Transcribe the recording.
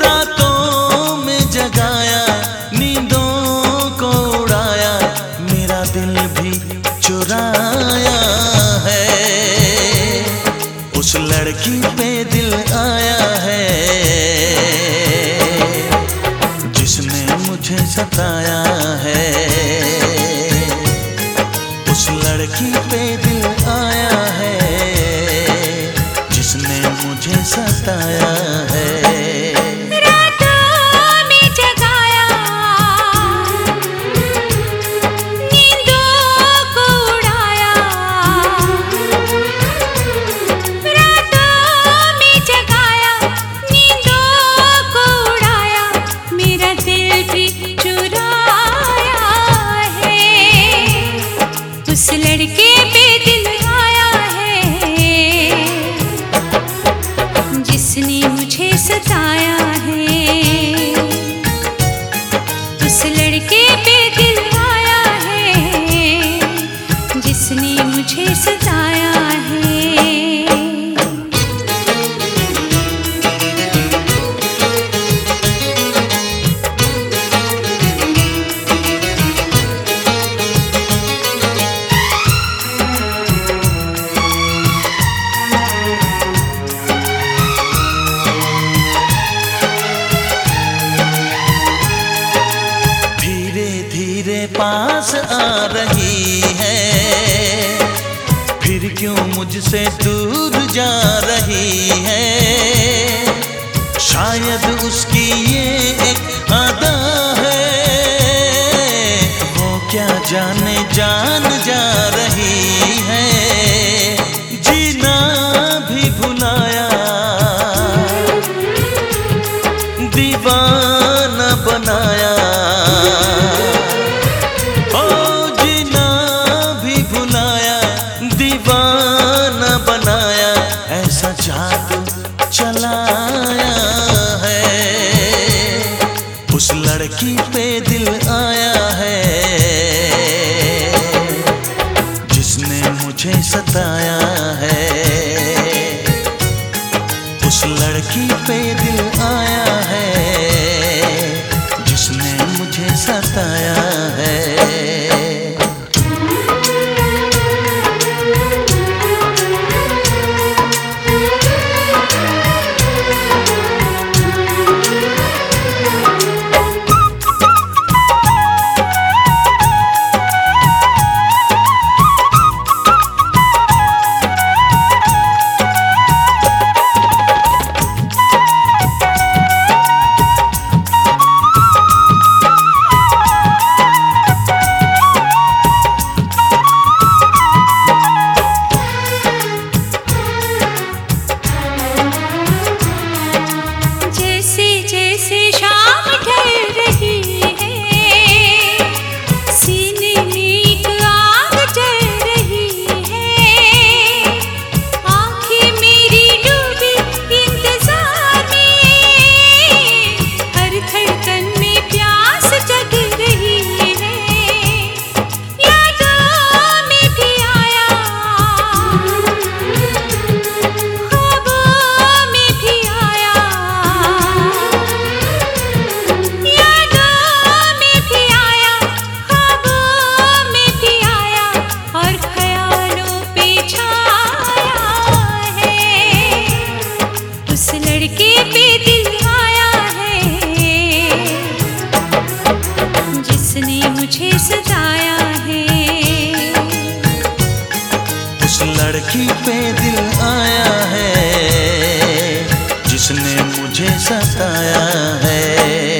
रातों में जगाया, नींदों को मेरा दिल भी चुराया है। उस लड़की दिल आया है, जिसने मुझे सताया है। सताया सताया है। पास आ रही है। फिर क्यों मुझसे दूर जा रही है? शायद तुझे सजाया है। उस लड़की पे दिल आया है जिसने मुझे सताया है।